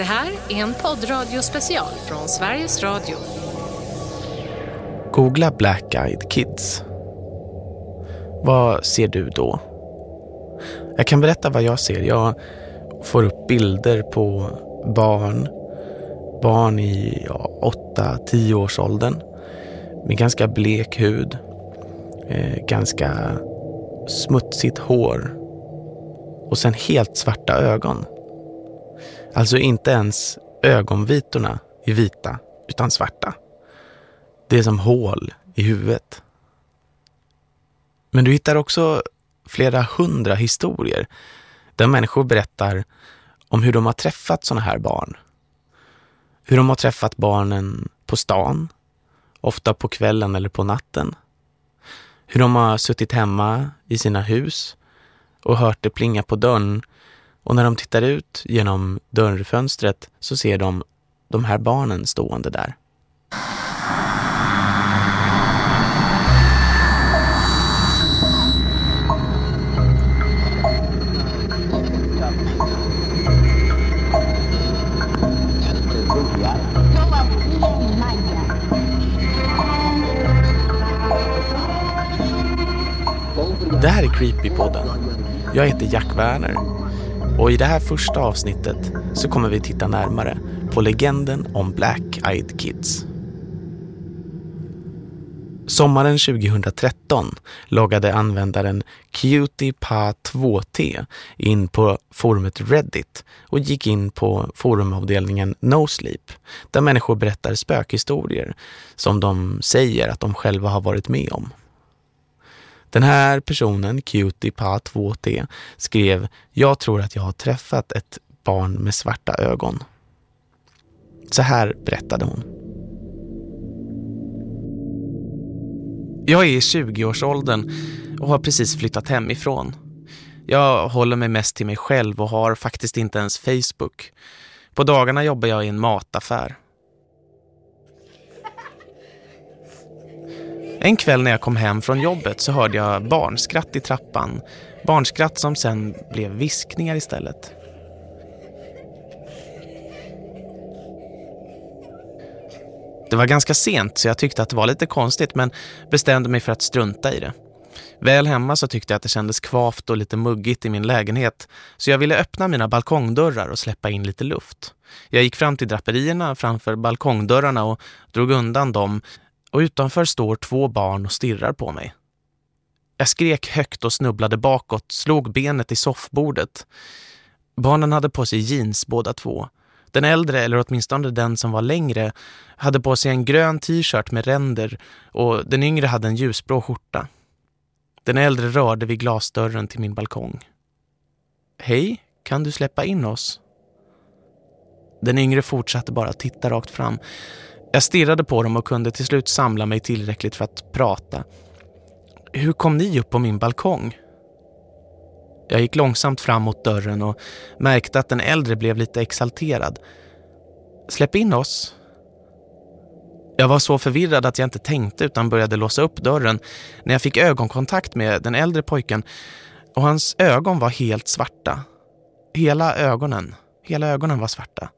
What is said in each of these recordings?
Det här är en poddradiospecial från Sveriges Radio. Googla Black Eyed Kids. Vad ser du då? Jag kan berätta vad jag ser. Jag får upp bilder på barn, barn i ja, 8-10 års åldern med ganska blek hud, eh, ganska smutsigt hår och sen helt svarta ögon. Alltså inte ens ögonvitorna är vita utan svarta. Det är som hål i huvudet. Men du hittar också flera hundra historier där människor berättar om hur de har träffat sådana här barn. Hur de har träffat barnen på stan, ofta på kvällen eller på natten. Hur de har suttit hemma i sina hus och hört det plinga på dörren och när de tittar ut genom dörrfönstret så ser de de här barnen stående där. Det här är Creepypodden. Jag heter Jack Werner och i det här första avsnittet så kommer vi titta närmare på legenden om Black Eyed Kids. Sommaren 2013 loggade användaren CutiePa2T in på forumet Reddit och gick in på forumavdelningen No Sleep där människor berättar spökhistorier som de säger att de själva har varit med om. Den här personen, QtiePa2t, skrev Jag tror att jag har träffat ett barn med svarta ögon. Så här berättade hon. Jag är i 20-årsåldern och har precis flyttat hemifrån. Jag håller mig mest till mig själv och har faktiskt inte ens Facebook. På dagarna jobbar jag i en mataffär. En kväll när jag kom hem från jobbet så hörde jag barnskratt i trappan. Barnskratt som sen blev viskningar istället. Det var ganska sent så jag tyckte att det var lite konstigt men bestämde mig för att strunta i det. Väl hemma så tyckte jag att det kändes kvavt och lite muggigt i min lägenhet så jag ville öppna mina balkongdörrar och släppa in lite luft. Jag gick fram till draperierna framför balkongdörrarna och drog undan dem och utanför står två barn och stirrar på mig. Jag skrek högt och snubblade bakåt, slog benet i soffbordet. Barnen hade på sig jeans båda två. Den äldre, eller åtminstone den som var längre, hade på sig en grön t-shirt med ränder och den yngre hade en ljusblå skjorta. Den äldre rörde vid glasdörren till min balkong. Hej, kan du släppa in oss? Den yngre fortsatte bara titta rakt fram. Jag stirrade på dem och kunde till slut samla mig tillräckligt för att prata. Hur kom ni upp på min balkong? Jag gick långsamt fram mot dörren och märkte att den äldre blev lite exalterad. Släpp in oss. Jag var så förvirrad att jag inte tänkte utan började låsa upp dörren när jag fick ögonkontakt med den äldre pojken och hans ögon var helt svarta. Hela ögonen, hela ögonen var svarta.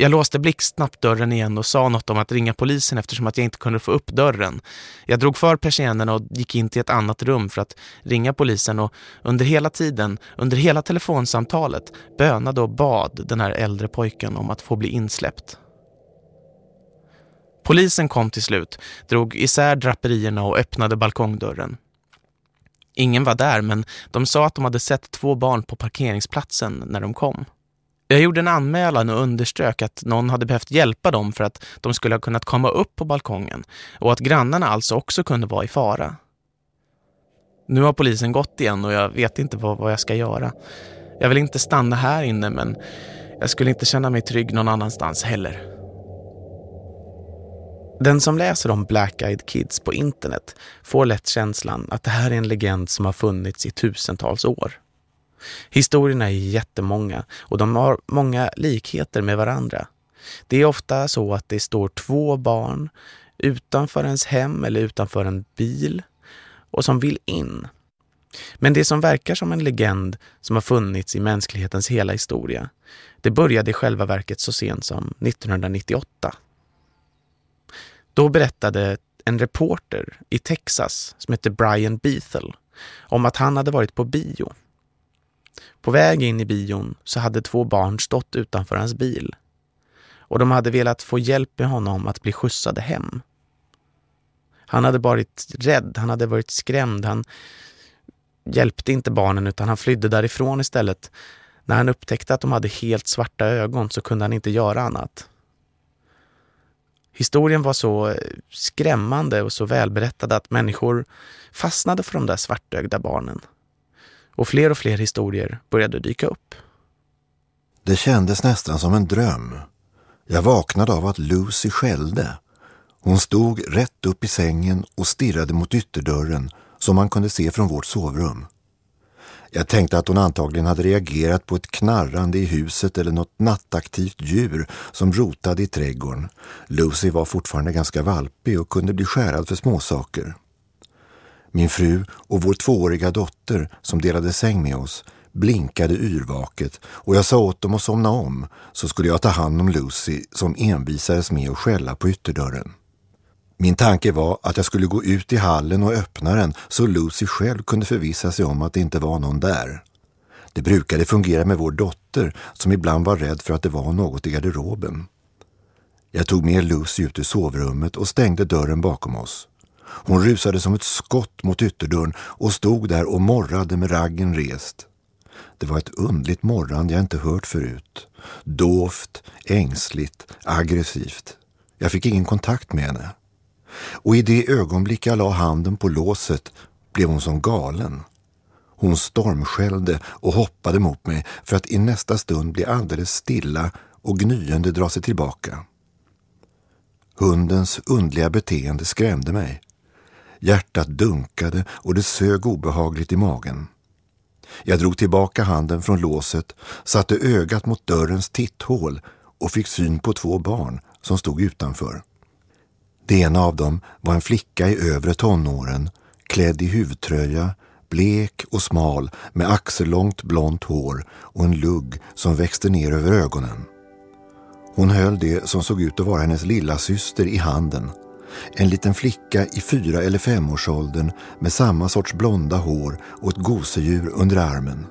Jag låste blixtsnabbt dörren igen och sa något om att ringa polisen eftersom att jag inte kunde få upp dörren. Jag drog för persiennerna och gick in till ett annat rum för att ringa polisen och under hela tiden, under hela telefonsamtalet, bönade och bad den här äldre pojken om att få bli insläppt. Polisen kom till slut, drog isär draperierna och öppnade balkongdörren. Ingen var där men de sa att de hade sett två barn på parkeringsplatsen när de kom. Jag gjorde en anmälan och underströk att någon hade behövt hjälpa dem för att de skulle ha kunnat komma upp på balkongen och att grannarna alltså också kunde vara i fara. Nu har polisen gått igen och jag vet inte vad, vad jag ska göra. Jag vill inte stanna här inne men jag skulle inte känna mig trygg någon annanstans heller. Den som läser om Black Eyed Kids på internet får lätt känslan att det här är en legend som har funnits i tusentals år. Historierna är jättemånga och de har många likheter med varandra. Det är ofta så att det står två barn utanför ens hem eller utanför en bil och som vill in. Men det som verkar som en legend som har funnits i mänsklighetens hela historia, det började i själva verket så sent som 1998. Då berättade en reporter i Texas som heter Brian Bethel om att han hade varit på bio. På väg in i bion så hade två barn stått utanför hans bil och de hade velat få hjälp med honom att bli skjutsade hem. Han hade varit rädd, han hade varit skrämd, han hjälpte inte barnen utan han flydde därifrån istället. När han upptäckte att de hade helt svarta ögon så kunde han inte göra annat. Historien var så eh, skrämmande och så välberättad att människor fastnade för de där svartögda barnen. Och fler och fler historier började dyka upp. Det kändes nästan som en dröm. Jag vaknade av att Lucy skällde. Hon stod rätt upp i sängen och stirrade mot ytterdörren som man kunde se från vårt sovrum. Jag tänkte att hon antagligen hade reagerat på ett knarrande i huset eller något nattaktivt djur som rotade i trädgården. Lucy var fortfarande ganska valpig och kunde bli skärad för småsaker. Min fru och vår tvååriga dotter som delade säng med oss blinkade yrvaket och jag sa åt dem att somna om så skulle jag ta hand om Lucy som envisades med att skälla på ytterdörren. Min tanke var att jag skulle gå ut i hallen och öppna den så Lucy själv kunde förvissa sig om att det inte var någon där. Det brukade fungera med vår dotter som ibland var rädd för att det var något i garderoben. Jag tog med Lucy ut i sovrummet och stängde dörren bakom oss. Hon rusade som ett skott mot ytterdörren och stod där och morrade med raggen rest. Det var ett undligt morrande jag inte hört förut. Dovt, ängsligt, aggressivt. Jag fick ingen kontakt med henne. Och i det ögonblick jag la handen på låset blev hon som galen. Hon stormskällde och hoppade mot mig för att i nästa stund bli alldeles stilla och gnyende dra sig tillbaka. Hundens undliga beteende skrämde mig. Hjärtat dunkade och det sög obehagligt i magen. Jag drog tillbaka handen från låset, satte ögat mot dörrens titthål och fick syn på två barn som stod utanför. Det ena av dem var en flicka i övre tonåren, klädd i huvtröja, blek och smal med axellångt blont hår och en lugg som växte ner över ögonen. Hon höll det som såg ut att vara hennes lilla syster i handen. En liten flicka i fyra eller femårsåldern med samma sorts blonda hår och ett gosedjur under armen.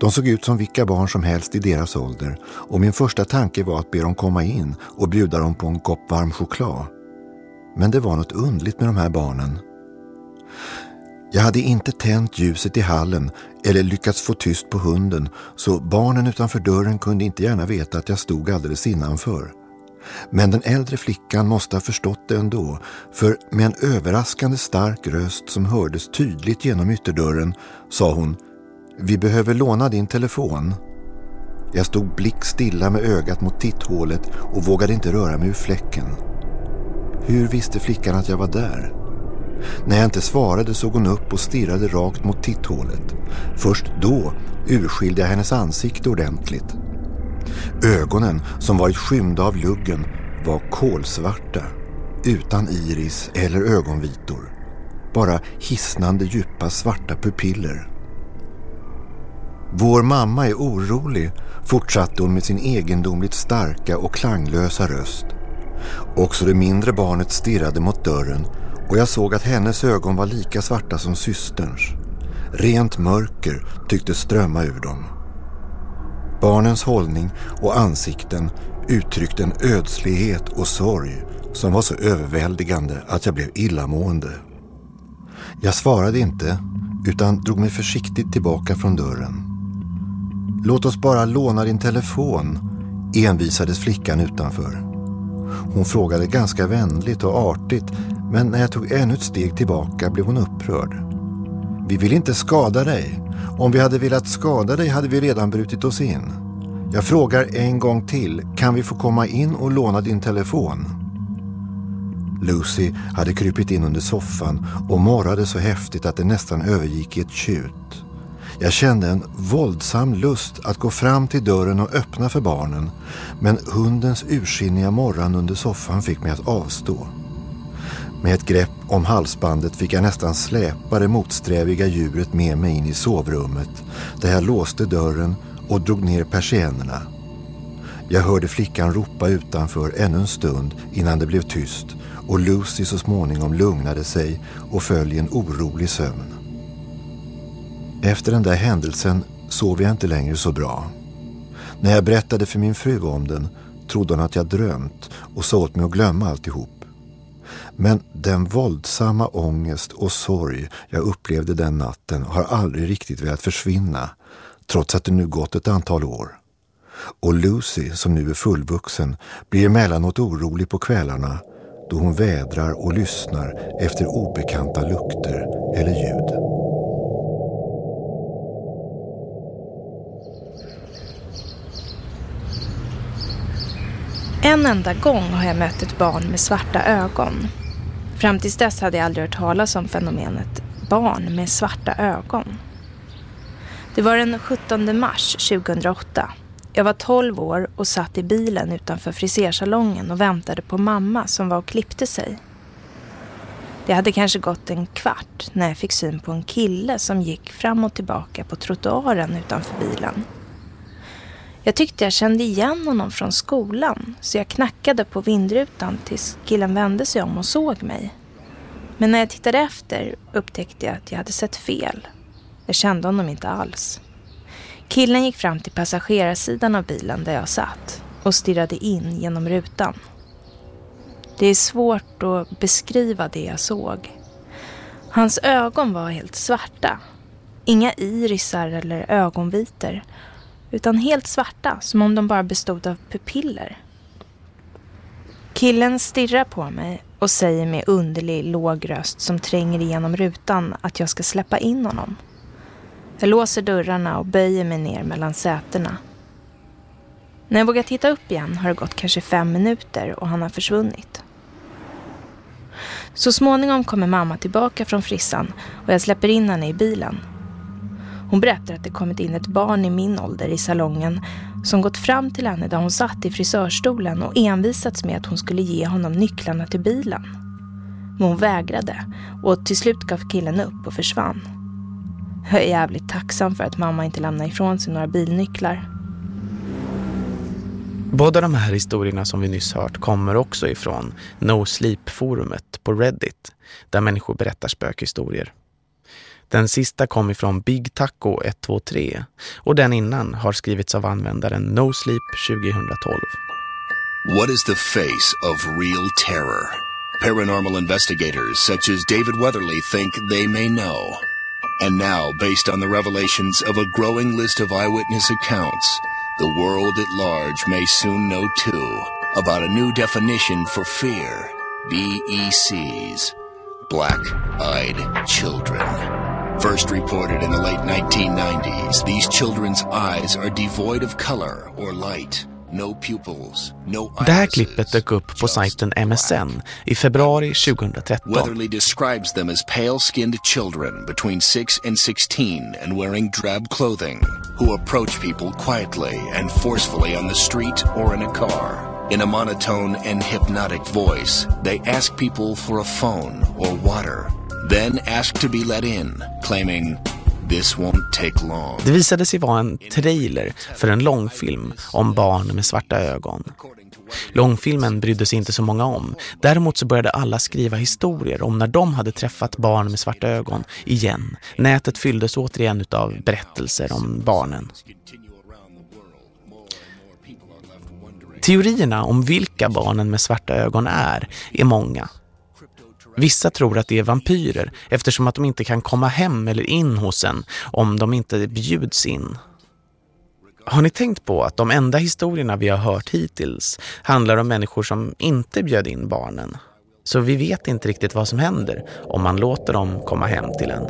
De såg ut som vilka barn som helst i deras ålder och min första tanke var att be dem komma in och bjuda dem på en kopp varm choklad. Men det var något undligt med de här barnen. Jag hade inte tänt ljuset i hallen eller lyckats få tyst på hunden så barnen utanför dörren kunde inte gärna veta att jag stod alldeles innanför. Men den äldre flickan måste ha förstått det ändå för med en överraskande stark röst som hördes tydligt genom ytterdörren sa hon Vi behöver låna din telefon. Jag stod blickstilla med ögat mot titthålet och vågade inte röra mig ur fläcken. Hur visste flickan att jag var där? När jag inte svarade såg hon upp och stirrade rakt mot titthålet. Först då urskilde jag hennes ansikte ordentligt. Ögonen, som varit skymda av luggen, var kolsvarta. Utan iris eller ögonvitor. Bara hisnande djupa svarta pupiller. Vår mamma är orolig, fortsatte hon med sin egendomligt starka och klanglösa röst. Också det mindre barnet stirrade mot dörren och jag såg att hennes ögon var lika svarta som systerns. Rent mörker tyckte strömma ur dem. Barnens hållning och ansikten uttryckte en ödslighet och sorg som var så överväldigande att jag blev illamående. Jag svarade inte utan drog mig försiktigt tillbaka från dörren. Låt oss bara låna din telefon, envisades flickan utanför. Hon frågade ganska vänligt och artigt men när jag tog ännu ett steg tillbaka blev hon upprörd. Vi vill inte skada dig. Om vi hade velat skada dig hade vi redan brutit oss in. Jag frågar en gång till. Kan vi få komma in och låna din telefon? Lucy hade krypit in under soffan och morrade så häftigt att det nästan övergick i ett tjut. Jag kände en våldsam lust att gå fram till dörren och öppna för barnen men hundens ursinniga morran under soffan fick mig att avstå. Med ett grepp om halsbandet fick jag nästan släpa det motsträviga djuret med mig in i sovrummet där jag låste dörren och drog ner persiennerna. Jag hörde flickan ropa utanför ännu en stund innan det blev tyst och Lucy så småningom lugnade sig och föll i en orolig sömn. Efter den där händelsen sov jag inte längre så bra. När jag berättade för min fru om den trodde hon att jag drömt och sa åt mig att glömma alltihop. Men den våldsamma ångest och sorg jag upplevde den natten har aldrig riktigt velat försvinna trots att det nu gått ett antal år. Och Lucy, som nu är fullvuxen, blir emellanåt orolig på kvällarna då hon vädrar och lyssnar efter obekanta lukter eller ljud. En enda gång har jag mött ett barn med svarta ögon. Fram tills dess hade jag aldrig hört talas om fenomenet barn med svarta ögon. Det var den 17 mars 2008. Jag var 12 år och satt i bilen utanför frisersalongen och väntade på mamma som var och klippte sig. Det hade kanske gått en kvart när jag fick syn på en kille som gick fram och tillbaka på trottoaren utanför bilen. Jag tyckte jag kände igen honom från skolan så jag knackade på vindrutan tills killen vände sig om och såg mig. Men när jag tittade efter upptäckte jag att jag hade sett fel. Jag kände honom inte alls. Killen gick fram till passagerarsidan av bilen där jag satt och stirrade in genom rutan. Det är svårt att beskriva det jag såg. Hans ögon var helt svarta. Inga irisar eller ögonvitor utan helt svarta, som om de bara bestod av pupiller. Killen stirrar på mig och säger med underlig låg röst som tränger igenom rutan att jag ska släppa in honom. Jag låser dörrarna och böjer mig ner mellan sätena. När jag vågar titta upp igen har det gått kanske fem minuter och han har försvunnit. Så småningom kommer mamma tillbaka från frissan och jag släpper in henne i bilen hon berättar att det kommit in ett barn i min ålder i salongen som gått fram till henne där hon satt i frisörstolen och envisats med att hon skulle ge honom nycklarna till bilen. Men hon vägrade och till slut gav killen upp och försvann. Jag är jävligt tacksam för att mamma inte lämnade ifrån sig några bilnycklar. Båda de här historierna som vi nyss hört kommer också ifrån No Sleep-forumet på Reddit där människor berättar spökhistorier. Den sista kom ifrån Big Taco 123 och den innan har skrivits av användaren No Sleep 2012. What is the face of real terror? Paranormal investigators such as David Weatherly think they may know. And now, based on the revelations of a growing list of eyewitness accounts, the world at large may soon know too about a new definition for fear, BECs, black-eyed children. First reported in the late 1990s, these children's eyes are devoid of color or light. No pupils, no det här klippet dök upp på sajten MSN i februari 2013. Weatherly describes them as pale-skinned children between 6 and 16 and wearing drab clothing who approach people quietly and forcefully on the street or in a car. In a monotone and hypnotic voice, they ask people for a phone or water Then asked to be let in, claiming This won't take long. Det visade sig vara en trailer för en långfilm om barn med svarta ögon. Långfilmen brydde sig inte så många om. Däremot så började alla skriva historier om när de hade träffat barn med svarta ögon igen. Nätet fylldes återigen av berättelser om barnen. Teorierna om vilka barnen med svarta ögon är är många. Vissa tror att det är vampyrer eftersom att de inte kan komma hem eller in hos en om de inte bjuds in. Har ni tänkt på att de enda historierna vi har hört hittills handlar om människor som inte bjöd in barnen? Så vi vet inte riktigt vad som händer om man låter dem komma hem till en.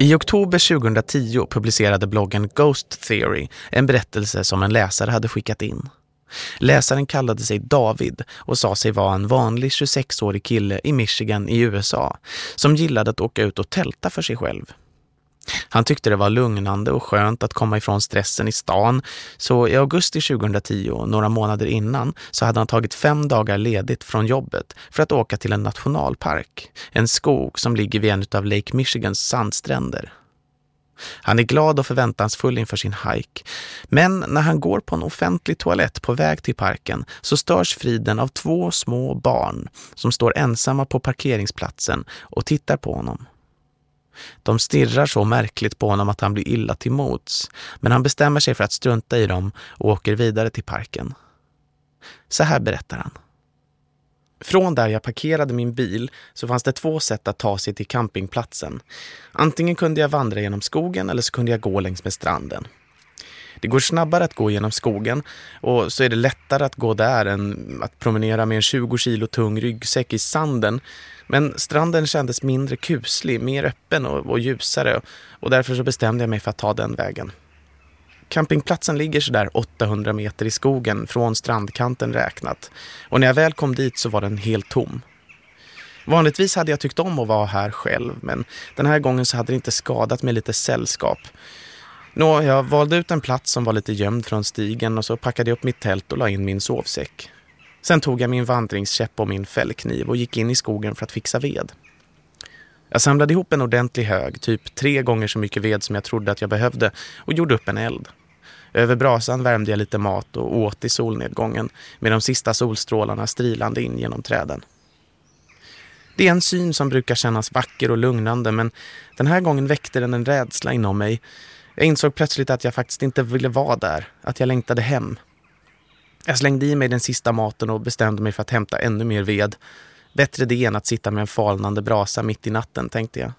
I oktober 2010 publicerade bloggen Ghost Theory en berättelse som en läsare hade skickat in. Läsaren kallade sig David och sa sig vara en vanlig 26-årig kille i Michigan i USA som gillade att åka ut och tälta för sig själv. Han tyckte det var lugnande och skönt att komma ifrån stressen i stan så i augusti 2010, några månader innan, så hade han tagit fem dagar ledigt från jobbet för att åka till en nationalpark, en skog som ligger vid en av Lake Michigans sandstränder. Han är glad och förväntansfull inför sin hike. Men när han går på en offentlig toalett på väg till parken så störs friden av två små barn som står ensamma på parkeringsplatsen och tittar på honom. De stirrar så märkligt på honom att han blir illa till mots, men han bestämmer sig för att strunta i dem och åker vidare till parken. Så här berättar han. Från där jag parkerade min bil så fanns det två sätt att ta sig till campingplatsen. Antingen kunde jag vandra genom skogen eller så kunde jag gå längs med stranden. Det går snabbare att gå genom skogen och så är det lättare att gå där än att promenera med en 20 kilo tung ryggsäck i sanden. Men stranden kändes mindre kuslig, mer öppen och, och ljusare och därför så bestämde jag mig för att ta den vägen. Campingplatsen ligger sådär 800 meter i skogen från strandkanten räknat. Och när jag väl kom dit så var den helt tom. Vanligtvis hade jag tyckt om att vara här själv men den här gången så hade det inte skadat med lite sällskap. Nå, jag valde ut en plats som var lite gömd från stigen och så packade jag upp mitt tält och la in min sovsäck. Sen tog jag min vandringskäpp och min fällkniv och gick in i skogen för att fixa ved. Jag samlade ihop en ordentlig hög, typ tre gånger så mycket ved som jag trodde att jag behövde och gjorde upp en eld. Över brasan värmde jag lite mat och åt i solnedgången med de sista solstrålarna strilande in genom träden. Det är en syn som brukar kännas vacker och lugnande men den här gången väckte den en rädsla inom mig. Jag insåg plötsligt att jag faktiskt inte ville vara där, att jag längtade hem. Jag slängde i mig den sista maten och bestämde mig för att hämta ännu mer ved. Bättre det än att sitta med en falnande brasa mitt i natten, tänkte jag.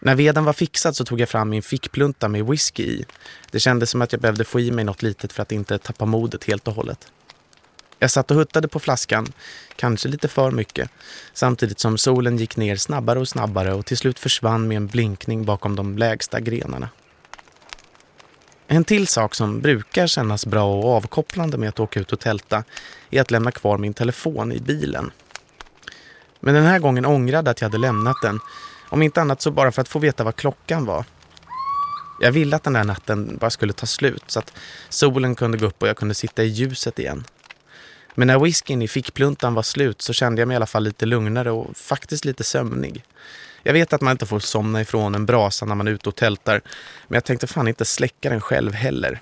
När veden var fixad så tog jag fram min fickplunta med whisky i. Det kändes som att jag behövde få i mig något litet för att inte tappa modet helt och hållet. Jag satt och huttade på flaskan, kanske lite för mycket, samtidigt som solen gick ner snabbare och snabbare och till slut försvann med en blinkning bakom de lägsta grenarna. En till sak som brukar kännas bra och avkopplande med att åka ut och tälta är att lämna kvar min telefon i bilen. Men den här gången ångrade att jag hade lämnat den om inte annat så bara för att få veta vad klockan var. Jag ville att den där natten bara skulle ta slut så att solen kunde gå upp och jag kunde sitta i ljuset igen. Men när whiskyn i fickpluntan var slut så kände jag mig i alla fall lite lugnare och faktiskt lite sömnig. Jag vet att man inte får somna ifrån en brasa när man är ute och tältar, men jag tänkte fan inte släcka den själv heller.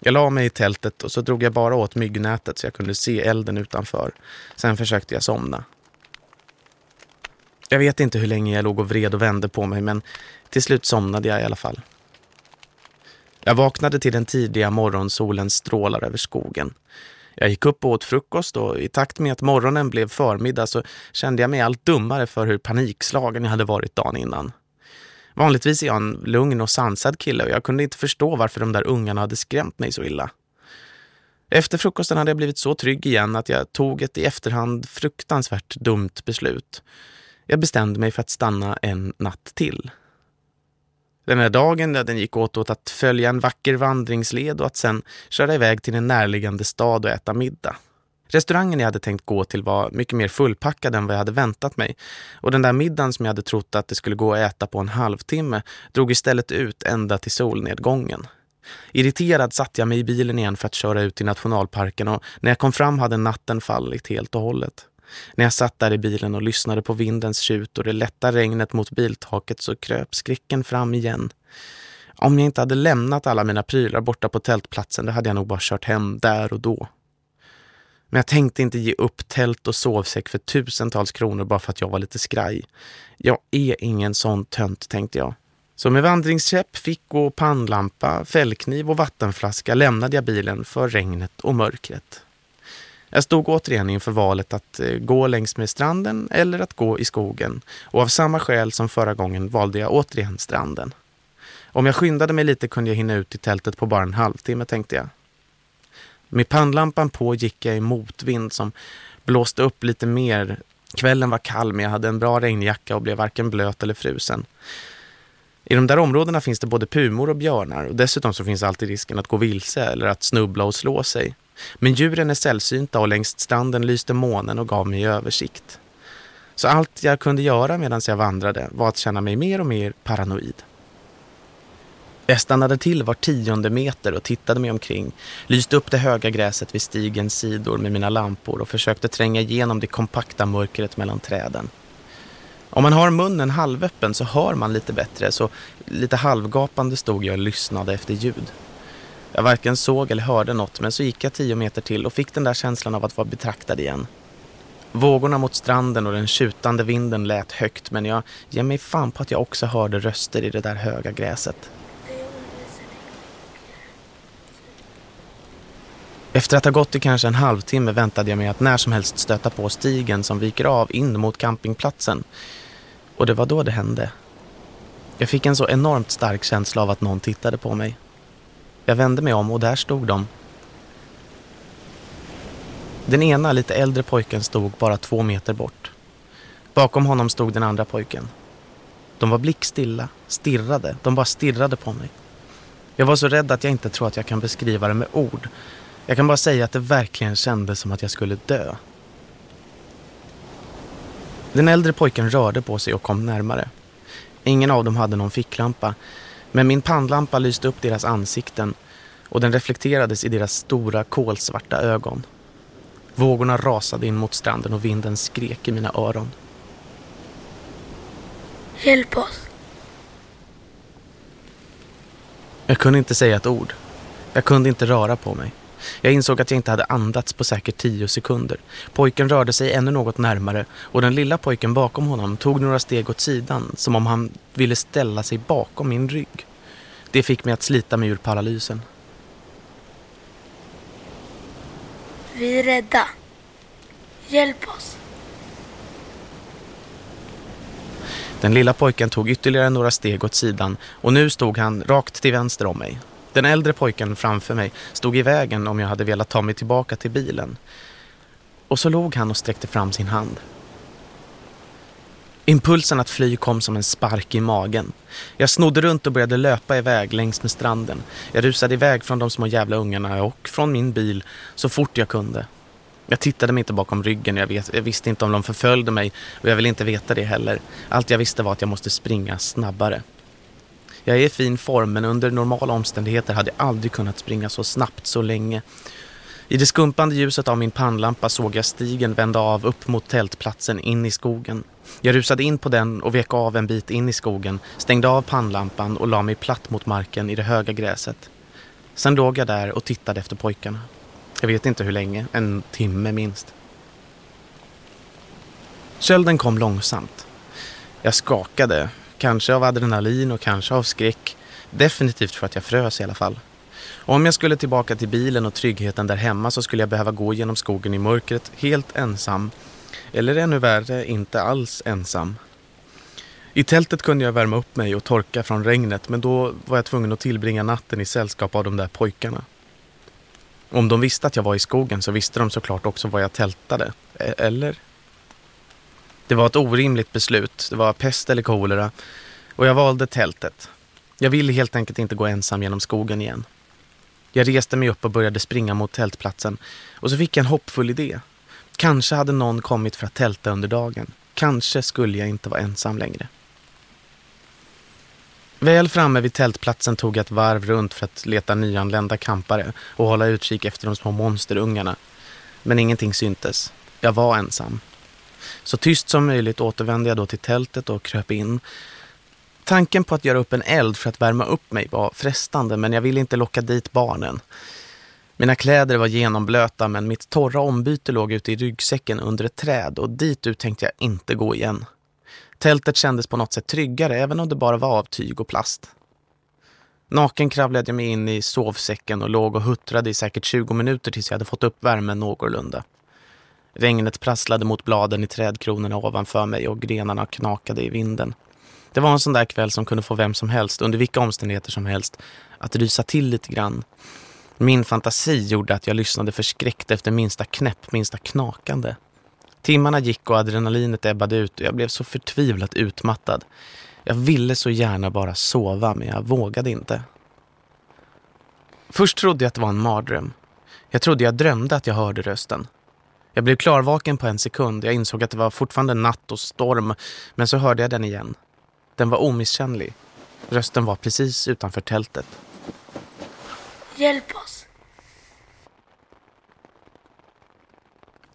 Jag la mig i tältet och så drog jag bara åt myggnätet så jag kunde se elden utanför. Sen försökte jag somna. Jag vet inte hur länge jag låg och vred och vände på mig men till slut somnade jag i alla fall. Jag vaknade till den tidiga morgonsolens strålar över skogen. Jag gick upp och åt frukost och i takt med att morgonen blev förmiddag så kände jag mig allt dummare för hur panikslagen jag hade varit dagen innan. Vanligtvis är jag en lugn och sansad kille och jag kunde inte förstå varför de där ungarna hade skrämt mig så illa. Efter frukosten hade jag blivit så trygg igen att jag tog ett i efterhand fruktansvärt dumt beslut. Jag bestämde mig för att stanna en natt till. Den här dagen den gick åt åt att följa en vacker vandringsled och att sen köra iväg till en närliggande stad och äta middag. Restaurangen jag hade tänkt gå till var mycket mer fullpackad än vad jag hade väntat mig. Och den där middagen som jag hade trott att det skulle gå att äta på en halvtimme drog istället ut ända till solnedgången. Irriterad satt jag mig i bilen igen för att köra ut till nationalparken och när jag kom fram hade natten fallit helt och hållet. När jag satt där i bilen och lyssnade på vindens tjut och det lätta regnet mot biltaket så kröp skräcken fram igen. Om jag inte hade lämnat alla mina prylar borta på tältplatsen det hade jag nog bara kört hem där och då. Men jag tänkte inte ge upp tält och sovsäck för tusentals kronor bara för att jag var lite skraj. Jag är ingen sån tönt, tänkte jag. Så med vandringskäpp, fick och pannlampa, fällkniv och vattenflaska lämnade jag bilen för regnet och mörkret. Jag stod återigen inför valet att eh, gå längs med stranden eller att gå i skogen. Och av samma skäl som förra gången valde jag återigen stranden. Om jag skyndade mig lite kunde jag hinna ut i tältet på bara en halvtimme tänkte jag. Med pannlampan på gick jag i motvind som blåste upp lite mer. Kvällen var kall men jag hade en bra regnjacka och blev varken blöt eller frusen. I de där områdena finns det både pumor och björnar och dessutom så finns alltid risken att gå vilse eller att snubbla och slå sig. Men djuren är sällsynta och längs stranden lyste månen och gav mig översikt. Så allt jag kunde göra medan jag vandrade var att känna mig mer och mer paranoid. Jag stannade till var tionde meter och tittade mig omkring. Lyste upp det höga gräset vid stigens sidor med mina lampor och försökte tränga igenom det kompakta mörkret mellan träden. Om man har munnen halvöppen så hör man lite bättre så lite halvgapande stod jag och lyssnade efter ljud. Jag varken såg eller hörde något men så gick jag tio meter till och fick den där känslan av att vara betraktad igen. Vågorna mot stranden och den tjutande vinden lät högt men jag ger mig fan på att jag också hörde röster i det där höga gräset. Efter att ha gått i kanske en halvtimme väntade jag mig att när som helst stöta på stigen som viker av in mot campingplatsen. Och det var då det hände. Jag fick en så enormt stark känsla av att någon tittade på mig. Jag vände mig om och där stod de. Den ena, lite äldre pojken stod bara två meter bort. Bakom honom stod den andra pojken. De var blickstilla, stirrade. De bara stirrade på mig. Jag var så rädd att jag inte tror att jag kan beskriva det med ord. Jag kan bara säga att det verkligen kändes som att jag skulle dö. Den äldre pojken rörde på sig och kom närmare. Ingen av dem hade någon ficklampa, men min pannlampa lyste upp deras ansikten och den reflekterades i deras stora kolsvarta ögon. Vågorna rasade in mot stranden och vinden skrek i mina öron. Hjälp oss. Jag kunde inte säga ett ord. Jag kunde inte röra på mig. Jag insåg att jag inte hade andats på säkert tio sekunder. Pojken rörde sig ännu något närmare och den lilla pojken bakom honom tog några steg åt sidan som om han ville ställa sig bakom min rygg. Det fick mig att slita mig ur paralysen. Vi är rädda. Hjälp oss. Den lilla pojken tog ytterligare några steg åt sidan och nu stod han rakt till vänster om mig. Den äldre pojken framför mig stod i vägen om jag hade velat ta mig tillbaka till bilen. Och så låg han och sträckte fram sin hand. Impulsen att fly kom som en spark i magen. Jag snodde runt och började löpa iväg längs med stranden. Jag rusade iväg från de små jävla ungarna och från min bil så fort jag kunde. Jag tittade mig inte bakom ryggen, jag, vet, jag visste inte om de förföljde mig och jag ville inte veta det heller. Allt jag visste var att jag måste springa snabbare. Jag är i fin form men under normala omständigheter hade jag aldrig kunnat springa så snabbt så länge. I det skumpande ljuset av min pannlampa såg jag stigen vända av upp mot tältplatsen in i skogen. Jag rusade in på den och vek av en bit in i skogen, stängde av pannlampan och la mig platt mot marken i det höga gräset. Sen låg jag där och tittade efter pojkarna. Jag vet inte hur länge, en timme minst. Kölden kom långsamt. Jag skakade, kanske av adrenalin och kanske av skräck. Definitivt för att jag frös i alla fall. Och om jag skulle tillbaka till bilen och tryggheten där hemma så skulle jag behöva gå genom skogen i mörkret helt ensam. Eller ännu värre, inte alls ensam. I tältet kunde jag värma upp mig och torka från regnet men då var jag tvungen att tillbringa natten i sällskap av de där pojkarna. Om de visste att jag var i skogen så visste de såklart också var jag tältade. E- eller? Det var ett orimligt beslut. Det var pest eller kolera. Och jag valde tältet. Jag ville helt enkelt inte gå ensam genom skogen igen. Jag reste mig upp och började springa mot tältplatsen. Och så fick jag en hoppfull idé. Kanske hade någon kommit för att tälta under dagen. Kanske skulle jag inte vara ensam längre. Väl framme vid tältplatsen tog jag ett varv runt för att leta nyanlända kampare och hålla utkik efter de små monsterungarna. Men ingenting syntes. Jag var ensam. Så tyst som möjligt återvände jag då till tältet och kröp in. Tanken på att göra upp en eld för att värma upp mig var frestande men jag ville inte locka dit barnen. Mina kläder var genomblöta men mitt torra ombyte låg ute i ryggsäcken under ett träd och dit ut tänkte jag inte gå igen. Tältet kändes på något sätt tryggare även om det bara var av tyg och plast. Naken kravlade jag mig in i sovsäcken och låg och huttrade i säkert 20 minuter tills jag hade fått upp värmen någorlunda. Regnet prasslade mot bladen i trädkronorna ovanför mig och grenarna knakade i vinden. Det var en sån där kväll som kunde få vem som helst, under vilka omständigheter som helst, att rysa till lite grann. Min fantasi gjorde att jag lyssnade förskräckt efter minsta knäpp, minsta knakande. Timmarna gick och adrenalinet ebbade ut och jag blev så förtvivlat utmattad. Jag ville så gärna bara sova men jag vågade inte. Först trodde jag att det var en mardröm. Jag trodde jag drömde att jag hörde rösten. Jag blev klarvaken på en sekund. Jag insåg att det var fortfarande natt och storm men så hörde jag den igen. Den var omisskännlig. Rösten var precis utanför tältet. Hjälp oss.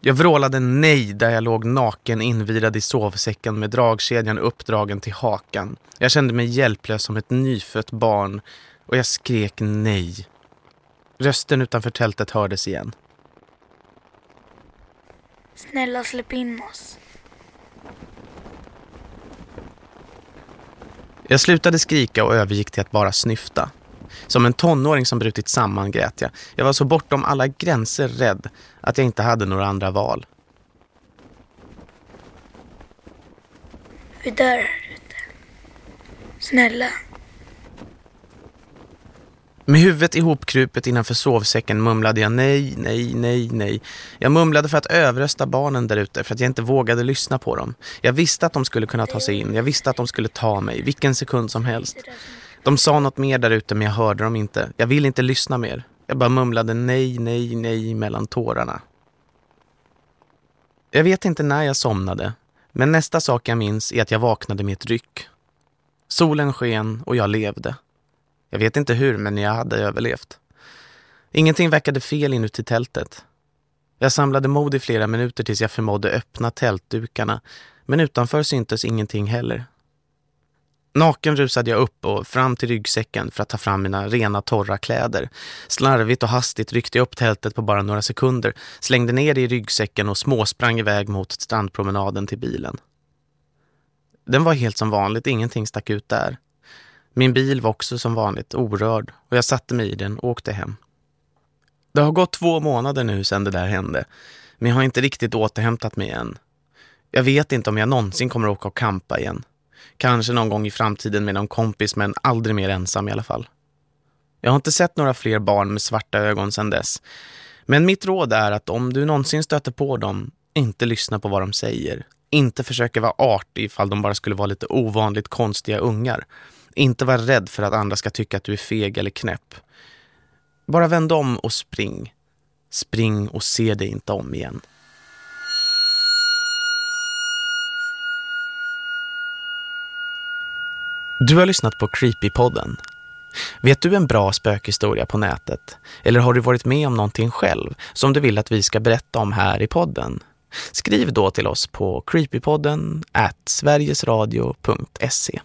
Jag vrålade nej där jag låg naken invirad i sovsäcken med dragkedjan uppdragen till hakan. Jag kände mig hjälplös som ett nyfött barn och jag skrek nej. Rösten utanför tältet hördes igen. Snälla släpp in oss. Jag slutade skrika och övergick till att bara snyfta. Som en tonåring som brutit samman grät jag. Jag var så bortom alla gränser rädd att jag inte hade några andra val. Vi dör här ute. Snälla. Med huvudet ihopkrupet innanför sovsäcken mumlade jag nej, nej, nej, nej. Jag mumlade för att överrösta barnen där ute för att jag inte vågade lyssna på dem. Jag visste att de skulle kunna ta sig in. Jag visste att de skulle ta mig vilken sekund som helst. De sa något mer där ute men jag hörde dem inte. Jag ville inte lyssna mer. Jag bara mumlade nej, nej, nej mellan tårarna. Jag vet inte när jag somnade, men nästa sak jag minns är att jag vaknade med ett ryck. Solen sken och jag levde. Jag vet inte hur, men jag hade överlevt. Ingenting verkade fel inuti tältet. Jag samlade mod i flera minuter tills jag förmådde öppna tältdukarna, men utanför syntes ingenting heller. Naken rusade jag upp och fram till ryggsäcken för att ta fram mina rena torra kläder. Slarvigt och hastigt ryckte jag upp tältet på bara några sekunder, slängde ner det i ryggsäcken och småsprang iväg mot strandpromenaden till bilen. Den var helt som vanligt, ingenting stack ut där. Min bil var också som vanligt orörd och jag satte mig i den och åkte hem. Det har gått två månader nu sedan det där hände, men jag har inte riktigt återhämtat mig än. Jag vet inte om jag någonsin kommer att åka och kampa igen. Kanske någon gång i framtiden med någon kompis men aldrig mer ensam i alla fall. Jag har inte sett några fler barn med svarta ögon sedan dess. Men mitt råd är att om du någonsin stöter på dem, inte lyssna på vad de säger. Inte försöka vara artig ifall de bara skulle vara lite ovanligt konstiga ungar. Inte vara rädd för att andra ska tycka att du är feg eller knäpp. Bara vänd om och spring. Spring och se dig inte om igen. Du har lyssnat på Creepypodden. Vet du en bra spökhistoria på nätet? Eller har du varit med om någonting själv som du vill att vi ska berätta om här i podden? Skriv då till oss på creepypodden at sverigesradio.se.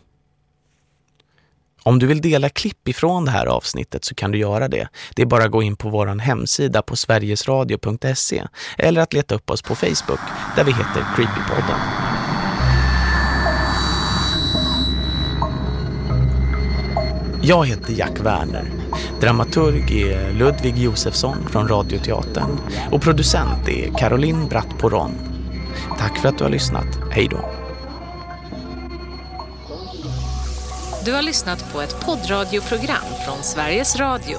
Om du vill dela klipp ifrån det här avsnittet så kan du göra det. Det är bara att gå in på vår hemsida på sverigesradio.se eller att leta upp oss på Facebook där vi heter Creepypodden. Jag heter Jack Werner. Dramaturg är Ludvig Josefsson från Radioteatern och producent är Caroline Bratt Poron. Tack för att du har lyssnat. Hej då. Du har lyssnat på ett poddradioprogram från Sveriges Radio.